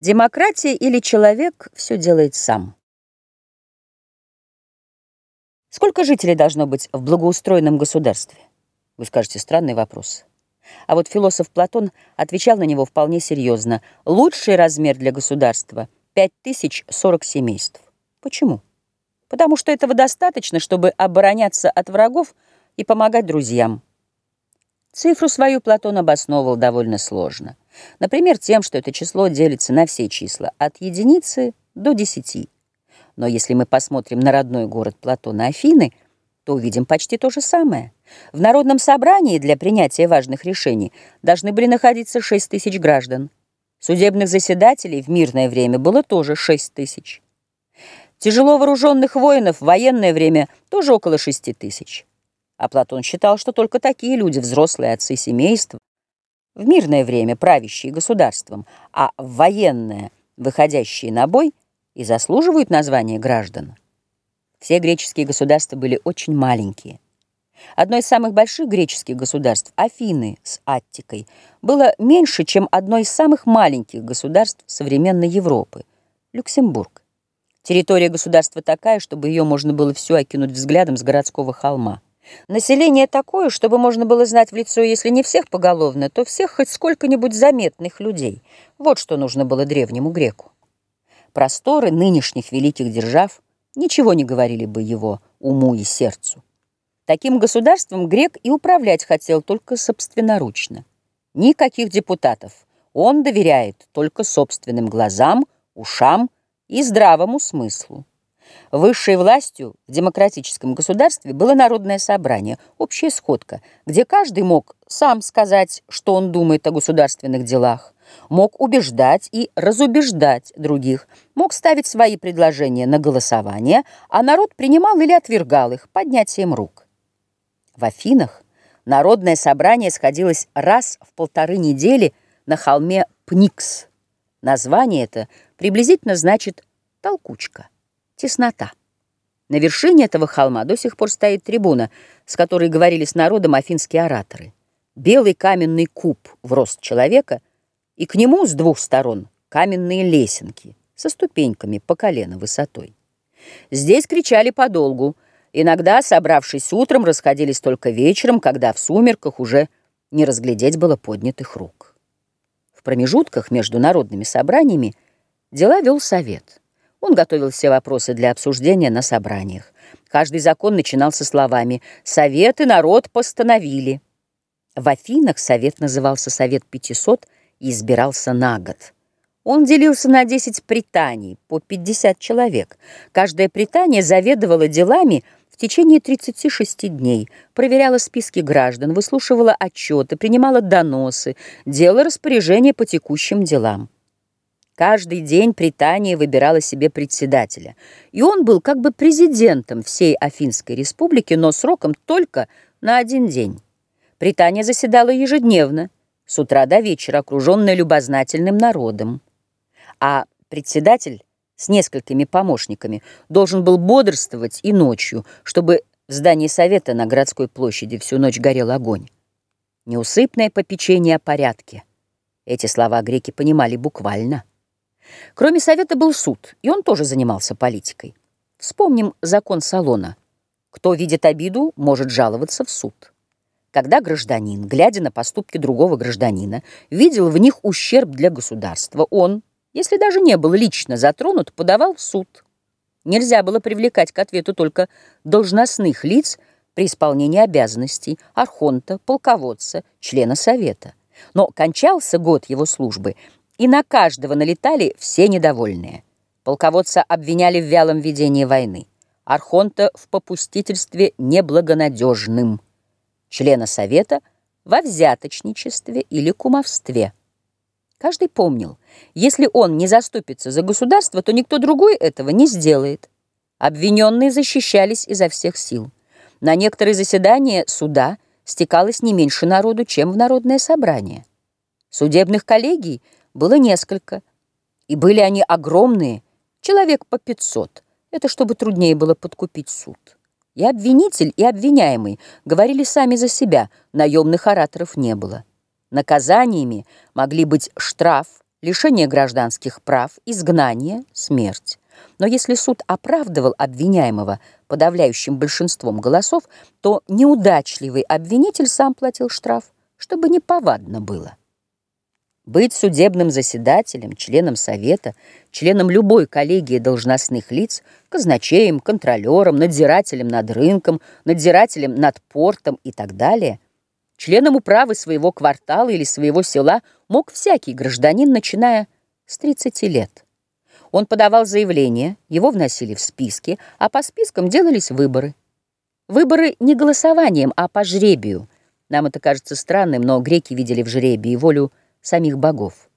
Демократия или человек все делает сам. Сколько жителей должно быть в благоустроенном государстве? Вы скажете, странный вопрос. А вот философ Платон отвечал на него вполне серьезно. Лучший размер для государства – 5040 семейств. Почему? Потому что этого достаточно, чтобы обороняться от врагов и помогать друзьям. Цифру свою Платон обосновывал довольно сложно. Например, тем, что это число делится на все числа, от единицы до десяти. Но если мы посмотрим на родной город Платона Афины, то увидим почти то же самое. В народном собрании для принятия важных решений должны были находиться 6 тысяч граждан. Судебных заседателей в мирное время было тоже 6 тысяч. Тяжело вооруженных воинов в военное время тоже около 6 тысяч. А Платон считал, что только такие люди, взрослые отцы семейств, в мирное время правящие государством, а в военное, выходящие на бой, и заслуживают названия граждан. Все греческие государства были очень маленькие. Одно из самых больших греческих государств, Афины с Аттикой, было меньше, чем одно из самых маленьких государств современной Европы – Люксембург. Территория государства такая, чтобы ее можно было всю окинуть взглядом с городского холма. Население такое, чтобы можно было знать в лицо, если не всех поголовно, то всех хоть сколько-нибудь заметных людей. Вот что нужно было древнему греку. Просторы нынешних великих держав ничего не говорили бы его уму и сердцу. Таким государством грек и управлять хотел только собственноручно. Никаких депутатов. Он доверяет только собственным глазам, ушам и здравому смыслу. Высшей властью в демократическом государстве было народное собрание, общая сходка, где каждый мог сам сказать, что он думает о государственных делах, мог убеждать и разубеждать других, мог ставить свои предложения на голосование, а народ принимал или отвергал их поднятием рук. В Афинах народное собрание сходилось раз в полторы недели на холме Пникс. Название это приблизительно значит «толкучка» теснота. На вершине этого холма до сих пор стоит трибуна, с которой говорили с народом афинские ораторы. Белый каменный куб в рост человека, и к нему с двух сторон каменные лесенки со ступеньками по колено высотой. Здесь кричали подолгу. Иногда, собравшись утром, расходились только вечером, когда в сумерках уже не разглядеть было поднятых рук. В промежутках между народными собраниями дела вел совет. Он готовил все вопросы для обсуждения на собраниях. Каждый закон начинался словами «Совет и народ постановили». В Афинах совет назывался «Совет 500» и избирался на год. Он делился на 10 пританий, по 50 человек. Каждое притание заведовало делами в течение 36 дней, проверяла списки граждан, выслушивала отчеты, принимала доносы, делала распоряжения по текущим делам. Каждый день Притания выбирала себе председателя, и он был как бы президентом всей Афинской республики, но сроком только на один день. Притания заседала ежедневно, с утра до вечера, окруженная любознательным народом. А председатель с несколькими помощниками должен был бодрствовать и ночью, чтобы в здании совета на городской площади всю ночь горел огонь. Неусыпное попечение о порядке. Эти слова греки понимали буквально. Кроме совета был суд, и он тоже занимался политикой. Вспомним закон Салона. Кто видит обиду, может жаловаться в суд. Когда гражданин, глядя на поступки другого гражданина, видел в них ущерб для государства, он, если даже не был лично затронут, подавал в суд. Нельзя было привлекать к ответу только должностных лиц при исполнении обязанностей архонта, полководца, члена совета. Но кончался год его службы – и на каждого налетали все недовольные. Полководца обвиняли в вялом ведении войны, Архонта в попустительстве неблагонадежным, члена Совета во взяточничестве или кумовстве. Каждый помнил, если он не заступится за государство, то никто другой этого не сделает. Обвиненные защищались изо всех сил. На некоторые заседания суда стекалось не меньше народу, чем в народное собрание. Судебных коллегий – было несколько, и были они огромные, человек по пятьсот. Это чтобы труднее было подкупить суд. И обвинитель, и обвиняемый говорили сами за себя, наемных ораторов не было. Наказаниями могли быть штраф, лишение гражданских прав, изгнание, смерть. Но если суд оправдывал обвиняемого подавляющим большинством голосов, то неудачливый обвинитель сам платил штраф, чтобы не повадно было. Быть судебным заседателем, членом совета, членом любой коллегии должностных лиц, казначеем, контролером, надзирателем над рынком, надзирателем над портом и так далее, членом управы своего квартала или своего села мог всякий гражданин, начиная с 30 лет. Он подавал заявление, его вносили в списки, а по спискам делались выборы. Выборы не голосованием, а по жребию. Нам это кажется странным, но греки видели в жребии волю самих богов.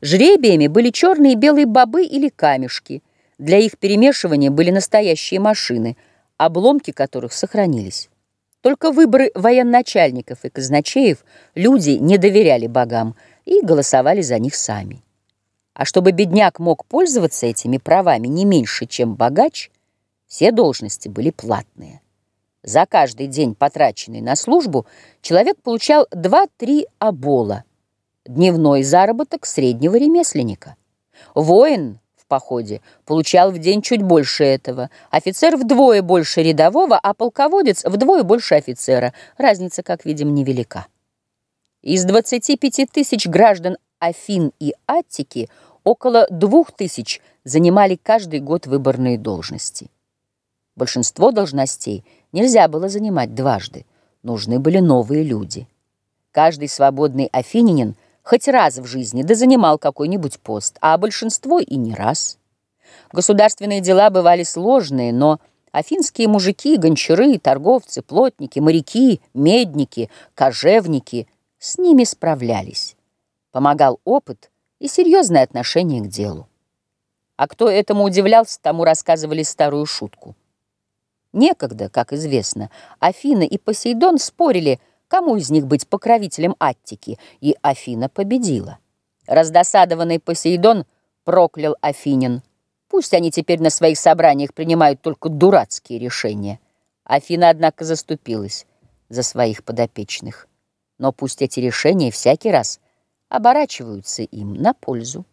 Жребиями были черные и белые бобы или камешки. Для их перемешивания были настоящие машины, обломки которых сохранились. Только выборы военачальников и казначеев люди не доверяли богам и голосовали за них сами. А чтобы бедняк мог пользоваться этими правами не меньше, чем богач, все должности были платные. За каждый день, потраченный на службу, человек получал 2-3 обола – дневной заработок среднего ремесленника. Воин в походе получал в день чуть больше этого, офицер вдвое больше рядового, а полководец вдвое больше офицера. Разница, как видим, невелика. Из 25 тысяч граждан Афин и Аттики около двух тысяч занимали каждый год выборные должности. Большинство должностей нельзя было занимать дважды, нужны были новые люди. Каждый свободный афининин – хоть раз в жизни, да занимал какой-нибудь пост, а большинство и не раз. Государственные дела бывали сложные, но афинские мужики, гончары, торговцы, плотники, моряки, медники, кожевники с ними справлялись. Помогал опыт и серьезное отношение к делу. А кто этому удивлялся, тому рассказывали старую шутку. Некогда, как известно, Афина и Посейдон спорили – кому из них быть покровителем Аттики, и Афина победила. Раздосадованный Посейдон проклял Афинин. Пусть они теперь на своих собраниях принимают только дурацкие решения. Афина, однако, заступилась за своих подопечных. Но пусть эти решения всякий раз оборачиваются им на пользу.